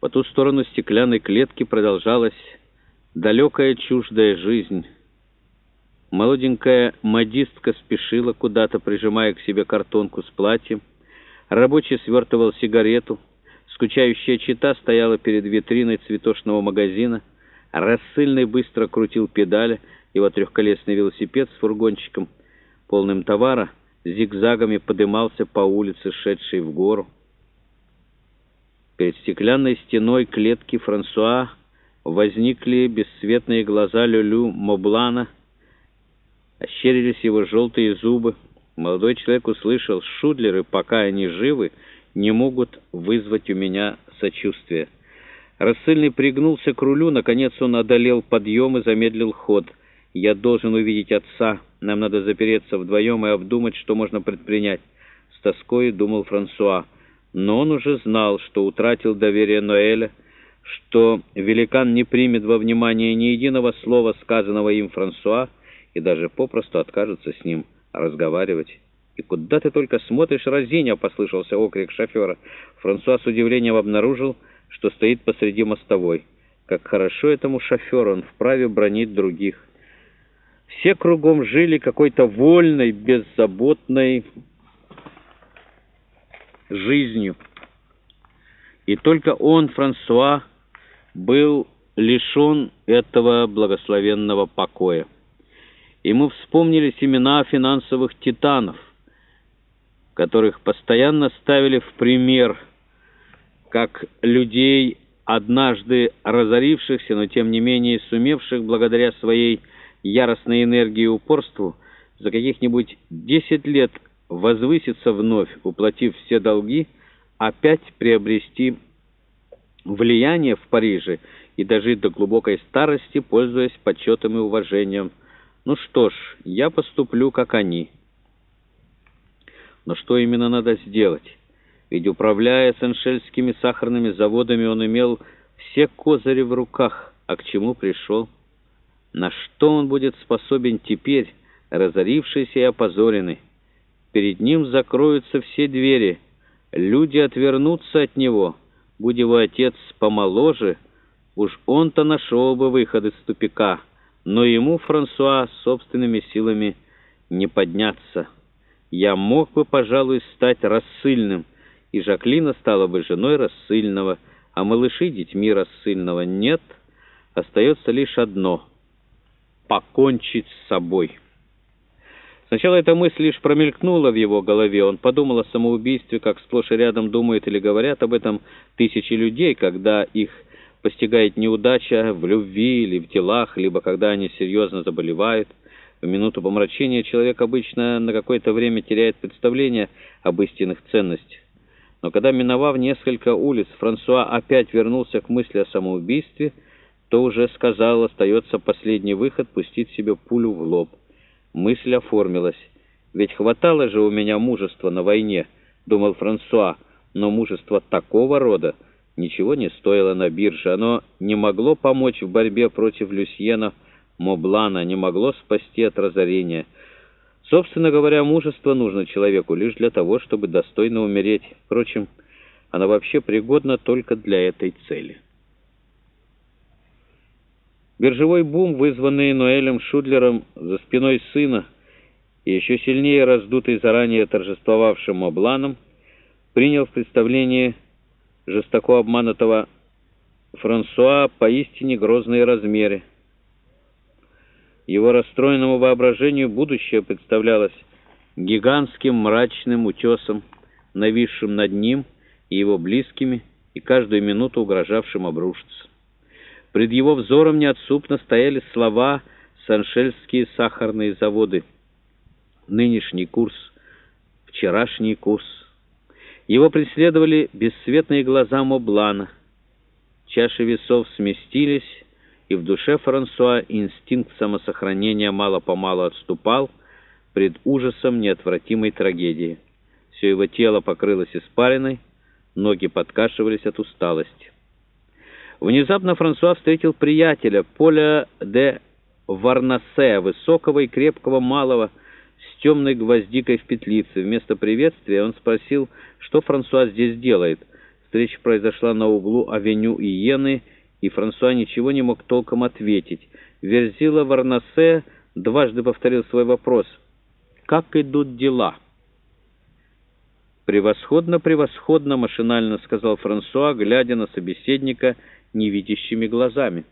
По ту сторону стеклянной клетки продолжалась далекая чуждая жизнь. Молоденькая модистка спешила куда-то, прижимая к себе картонку с платьем. Рабочий свертывал сигарету. Скучающая чита стояла перед витриной цветочного магазина. Рассыльный быстро крутил педали. Его трехколесный велосипед с фургончиком, полным товара, зигзагами подымался по улице, шедшей в гору. Перед стеклянной стеной клетки Франсуа возникли бесцветные глаза Люлю Моблана, ощерились его желтые зубы. Молодой человек услышал, шудлеры, пока они живы, не могут вызвать у меня сочувствия. Рассыльный пригнулся к рулю, наконец он одолел подъем и замедлил ход. «Я должен увидеть отца, нам надо запереться вдвоем и обдумать, что можно предпринять», — с тоской думал Франсуа но он уже знал, что утратил доверие Ноэля, что великан не примет во внимание ни единого слова, сказанного им Франсуа, и даже попросту откажется с ним разговаривать. «И куда ты только смотришь, разиня?» — послышался окрик шофера. Франсуа с удивлением обнаружил, что стоит посреди мостовой. Как хорошо этому шоферу, он вправе бронить других. Все кругом жили какой-то вольной, беззаботной жизнью. И только он, Франсуа, был лишен этого благословенного покоя. Ему вспомнились имена финансовых титанов, которых постоянно ставили в пример, как людей, однажды разорившихся, но тем не менее сумевших благодаря своей яростной энергии и упорству за каких-нибудь десять лет возвыситься вновь, уплатив все долги, опять приобрести влияние в Париже и дожить до глубокой старости, пользуясь почетом и уважением. Ну что ж, я поступлю, как они. Но что именно надо сделать? Ведь, управляя сеншельскими сахарными заводами, он имел все козыри в руках, а к чему пришел? На что он будет способен теперь, разорившийся и опозоренный? Перед ним закроются все двери, люди отвернутся от него. Будь его отец помоложе, уж он-то нашел бы выход из тупика, но ему, Франсуа, собственными силами не подняться. Я мог бы, пожалуй, стать рассыльным, и Жаклина стала бы женой рассыльного, а малыши — детьми рассыльного. Нет, остается лишь одно — покончить с собой». Сначала эта мысль лишь промелькнула в его голове. Он подумал о самоубийстве, как сплошь и рядом думают или говорят об этом тысячи людей, когда их постигает неудача в любви или в делах, либо когда они серьезно заболевают. В минуту помрачения человек обычно на какое-то время теряет представление об истинных ценностях. Но когда, миновав несколько улиц, Франсуа опять вернулся к мысли о самоубийстве, то уже сказал, остается последний выход пустить себе пулю в лоб. Мысль оформилась. «Ведь хватало же у меня мужества на войне», — думал Франсуа, «но мужество такого рода ничего не стоило на бирже. Оно не могло помочь в борьбе против Люсьена Моблана, не могло спасти от разорения. Собственно говоря, мужество нужно человеку лишь для того, чтобы достойно умереть. Впрочем, оно вообще пригодно только для этой цели». Биржевой бум, вызванный Ноэлем Шудлером за спиной сына и еще сильнее раздутый заранее торжествовавшим обланом, принял в представлении жестоко обманутого Франсуа поистине грозные размеры. Его расстроенному воображению будущее представлялось гигантским мрачным утесом, нависшим над ним и его близкими, и каждую минуту угрожавшим обрушиться. Пред его взором неотступно стояли слова «Саншельские сахарные заводы». Нынешний курс, вчерашний курс. Его преследовали бесцветные глаза Моблана. Чаши весов сместились, и в душе Франсуа инстинкт самосохранения мало-помалу отступал пред ужасом неотвратимой трагедии. Все его тело покрылось испариной, ноги подкашивались от усталости. Внезапно Франсуа встретил приятеля, Поля де Варнасе, высокого и крепкого малого, с темной гвоздикой в петлице. Вместо приветствия он спросил, что Франсуа здесь делает. Встреча произошла на углу авеню Иены, и Франсуа ничего не мог толком ответить. Верзила Варнасе дважды повторил свой вопрос. «Как идут дела?» «Превосходно, превосходно!» — машинально сказал Франсуа, глядя на собеседника невидящими глазами.